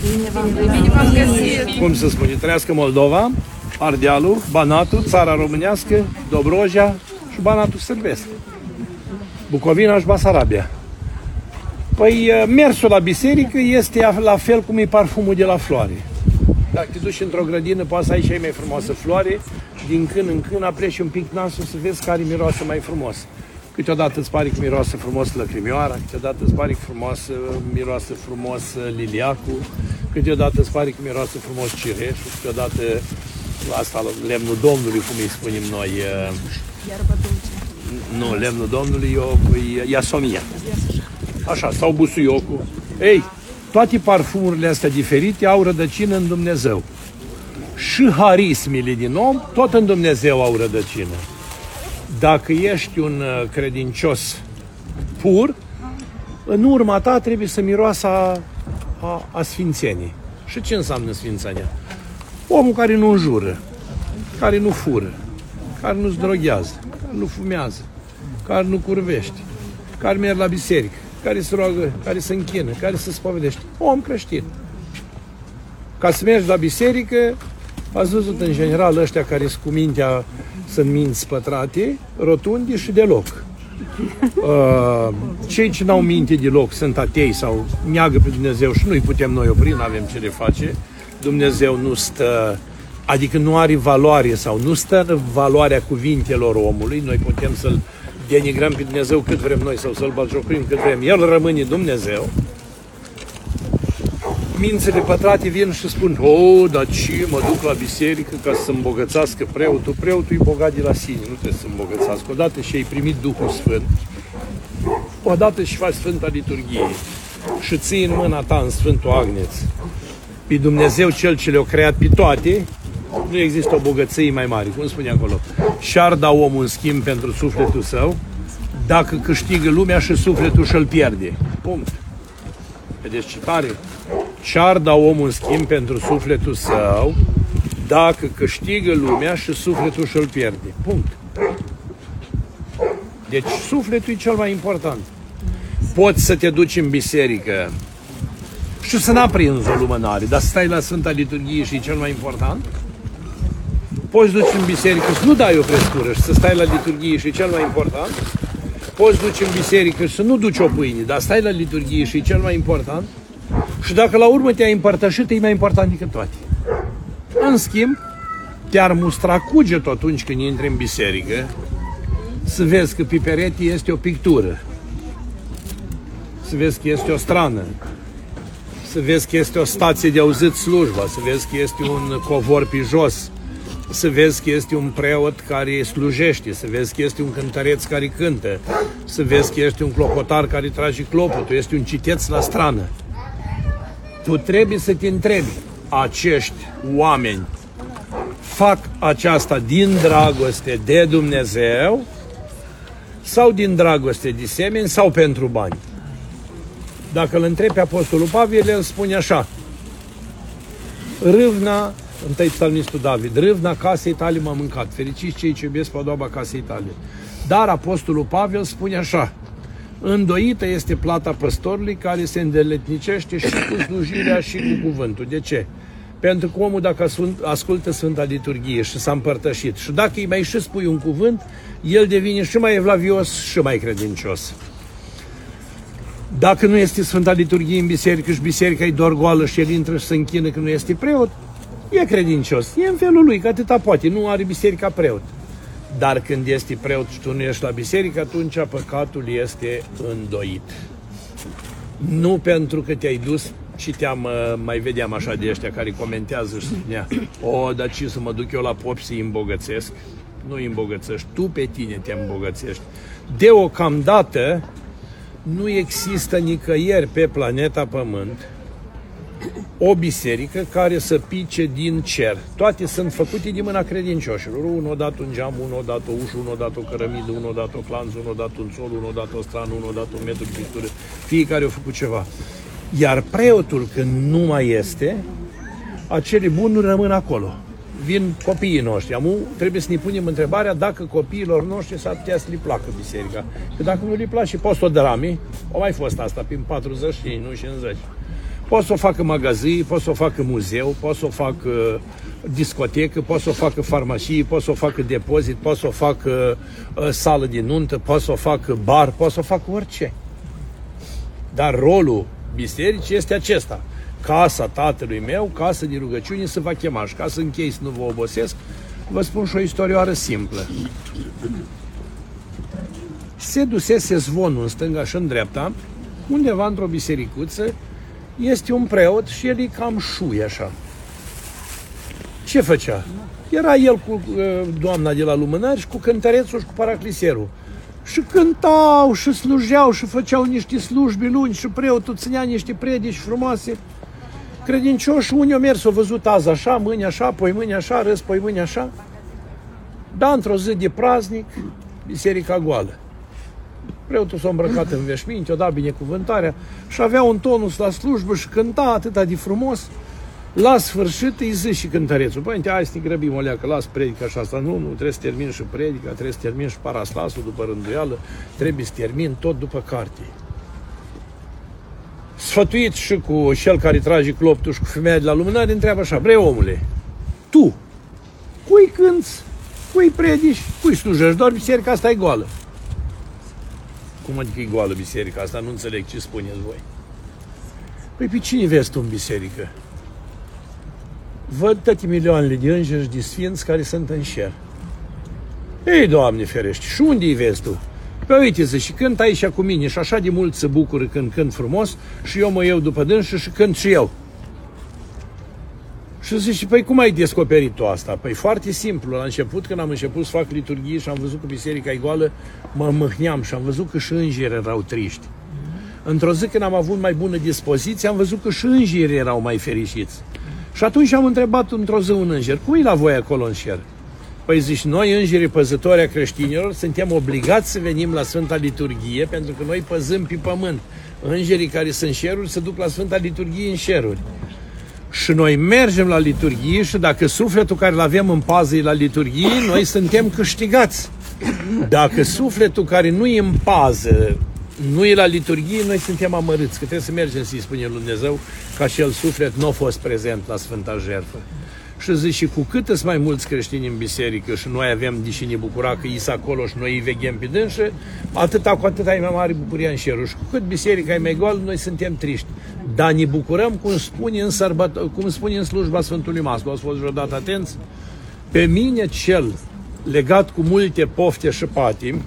Bine v-am găsit! Cum se spune? Trăiască Moldova, Ardealul, Banatul, țara românească, Dobrogea și Banatul Sârbesc. Bucovina și Basarabia. Păi mersul la biserică este la fel cum e parfumul de la floare. Dacă te duci într-o grădină, poți să ai și mai frumoasă floare, din când în când apreși un pic nasul să vezi care miroase mai frumos. Câteodată îți pare că miroase frumos lăcrimioara, câteodată îți pare că frumos, miroase frumos liliacul, câteodată îți pare că miroase frumos cireșul, câteodată asta lemnul Domnului, cum îi spunem noi. Iarbă dulce. Nu, lemnul Domnului e iasomia. Așa, sau busuiocul. Ei, toate parfumurile astea diferite au rădăcină în Dumnezeu. Și harismile din om, tot în Dumnezeu au rădăcină. Dacă ești un uh, credincios pur, în urma ta trebuie să miroasă a, a, a sfințenii. Și ce înseamnă sfințenia? Omul care nu înjură, care nu fură, care nu zdroghează, care nu fumează, care nu curvește, care merg la biserică, care se roagă, care se închină, care se spovedește. Om creștin. Ca să mergi la biserică, ați văzut în general ăștia care sunt cu mintea, sunt minți pătrate, rotunde și deloc. Uh, cei ce n-au minte deloc sunt atei sau neagă pe Dumnezeu și nu-i putem noi opri, nu avem ce le face. Dumnezeu nu stă, adică nu are valoare sau nu stă în valoarea cuvintelor omului, noi putem să-l denigrăm pe Dumnezeu cât vrem noi sau să-L batjocrim cât vrem, El rămâne Dumnezeu, mințele pătrate vin și spun, o, dar ce, mă duc la biserică ca să îmbogățească preotul. Preotul e bogat de la sine, nu trebuie să îmbogățească. Odată și ai primit Duhul Sfânt, odată și faci Sfânta Liturghie și ții în mâna ta în Sfântul Agneț pe Dumnezeu Cel ce le-a creat pe toate, nu există o bogăție mai mare, cum spune acolo. Și-ar da omul în schimb pentru sufletul său, dacă câștigă lumea și sufletul și-l pierde. Punct. Vedeți ce tare? Și-ar da omul în schimb pentru sufletul său, dacă câștigă lumea și sufletul și-l pierde. Punct. Deci sufletul e cel mai important. Poți să te duci în biserică și să n-aprinzi o lumânare, dar stai la Sfânta Liturghie și e cel mai important, poți duci în biserică să nu dai o prescură și să stai la liturghie și e cel mai important, poți duci în biserică și să nu duci o pâine, dar stai la liturghie și e cel mai important, și dacă la urmă te-ai împărtășit, e mai important decât toate. În schimb, te-ar mustra cugetul atunci când intri în biserică să vezi că pe perete este o pictură, să vezi că este o strană, să vezi că este o stație de auzit slujba, să vezi că este un covor pe jos, să vezi că este un preot care slujește, să vezi că este un cântăreț care cântă, să vezi că este un clopotar care trage clopotul, este un citeț la strană. Tu trebuie să te întrebi, acești oameni fac aceasta din dragoste de Dumnezeu sau din dragoste de semeni sau pentru bani? Dacă îl întrebi pe Apostolul Pavel, el spune așa, râvna întâi psalmistul David, râvna casei tale m-a mâncat, fericiți cei ce iubesc podoaba casei tale. Dar apostolul Pavel spune așa, îndoită este plata păstorului care se îndeletnicește și cu slujirea și cu cuvântul. De ce? Pentru că omul dacă ascultă Sfânta Liturghie și s-a împărtășit și dacă îi mai și spui un cuvânt, el devine și mai evlavios și mai credincios. Dacă nu este Sfânta Liturghie în biserică și biserica e doar goală și el intră și se închină că nu este preot, e credincios, e în felul lui, că atâta poate, nu are biserica preot. Dar când este preot și tu nu ești la biserică, atunci păcatul este îndoit. Nu pentru că te-ai dus și te-am, uh, mai vedeam așa de ăștia care comentează și spunea, o, dar ce să mă duc eu la pop să-i îmbogățesc? Nu îi îmbogățești, tu pe tine te îmbogățești. Deocamdată nu există nicăieri pe planeta Pământ o biserică care să pice din cer. Toate sunt făcute din mâna credincioșilor. Unul dat un geam, unul dat o ușă, unul dat o cărămidă, unul dat o clanț, unul dat un sol, unul dat o strană, unul dat un metru de pictură. Fiecare a făcut ceva. Iar preotul, când nu mai este, acele bunuri rămân acolo. Vin copiii noștri. Amu, trebuie să ne punem întrebarea dacă copiilor noștri s-ar putea să li placă biserica. Că dacă nu li place, poți o drami, o mai fost asta prin 40 și nu 50 Pot să o facă magazii, pot să o facă muzeu, pot să o facă discotecă, pot să o facă farmacie, pot să o facă depozit, pot să o facă uh, sală de nuntă, pot să o facă bar, pot să o facă orice. Dar rolul bisericii este acesta. Casa tatălui meu, casă de rugăciune, se va chema. Și ca să închei, să nu vă obosesc, vă spun și o istorioară simplă. Se dusese zvonul în stânga și în dreapta, undeva într-o bisericuță, este un preot și el e cam șui așa. Ce făcea? Era el cu uh, doamna de la lumânări și cu cântărețul și cu paracliserul. Și cântau și slujeau și făceau niște slujbe lungi și preotul ținea niște predici frumoase. Credincioși, unii au mers, au văzut azi așa, mâine așa, poi mâine așa, răs, poi mâine așa. Dar într-o zi de praznic, biserica goală. Preotul s-a îmbrăcat în veșminte, o dat binecuvântarea și avea un tonus la slujbă și cânta atât de frumos. La sfârșit îi zice și cântărețul, părinte, hai să ne grăbim o leacă, las predica și asta. Nu, nu, trebuie să termin și predica, trebuie să termin și paraslasul după rânduială, trebuie să termin tot după carte. Sfătuit și cu cel care trage cloptul și cu femeia de la lumânare, întreabă așa, bre omule, tu, cui cânți, cui predici, cui slujești, doar biserica asta e goală. Cum adică e goală biserica asta? Nu înțeleg ce spuneți voi. Păi pe cine vezi tu în biserică? Văd toate milioanele de îngeri și de sfinți care sunt în șer. Ei, Doamne ferește, și unde îi vezi tu? Păi uite zi, și cânt aici cu mine și așa de mult se bucură când cânt frumos și eu mă iau după dânsă și cânt și eu. Și zice, păi cum ai descoperit tu asta? Păi foarte simplu, la început când am început să fac liturghie și am văzut că biserica e goală, mă mâhneam și am văzut că și îngerii erau triști. Într-o zi când am avut mai bună dispoziție, am văzut că și îngerii erau mai fericiți. Și atunci am întrebat într-o zi un înger, cui la voi acolo în șer? Păi zici, noi îngerii păzători a creștinilor suntem obligați să venim la Sfânta Liturghie pentru că noi păzăm pe pământ. Îngerii care sunt în șeruri se duc la Sfânta Liturghie în șeruri. Și noi mergem la liturghie și dacă sufletul care îl avem în pază e la liturghie, noi suntem câștigați. Dacă sufletul care nu e în pază, nu e la liturghie, noi suntem amărâți, că trebuie să mergem să-i spune lui Dumnezeu că acel suflet nu a fost prezent la Sfânta Jertfă. Și zic, și cu cât sunt mai mulți creștini în biserică și noi avem de și ne bucura că ei acolo și noi îi veghem pe dânsă, atâta cu atât ai mai mare bucurie în șerul. Și cu cât biserica e mai goală, noi suntem triști. Dar ne bucurăm, cum spune în, sărbăt- cum spune în slujba Sfântului Maslu. Ați fost vreodată atenți? Pe mine cel legat cu multe pofte și patim,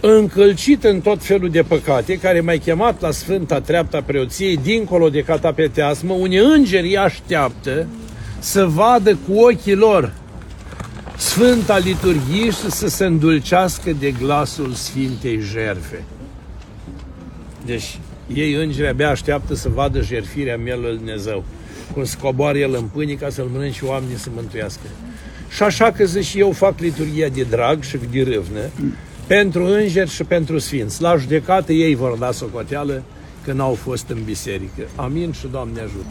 încălcit în tot felul de păcate, care m-ai chemat la Sfânta Treapta Preoției, dincolo de catapeteasmă, unde îngerii așteaptă să vadă cu ochii lor Sfânta Liturghie și să se îndulcească de glasul Sfintei Jerfe. Deci, ei îngeri abia așteaptă să vadă jerfirea mielă lui Dumnezeu. Cum scoboară el în pâine ca să-l mănânce și oamenii să mântuiască. Și așa că zic, eu fac liturghia de drag și de râvnă, pentru îngeri și pentru sfinți. La judecată ei vor da socoteală că n-au fost în biserică. Amin și Doamne ajută!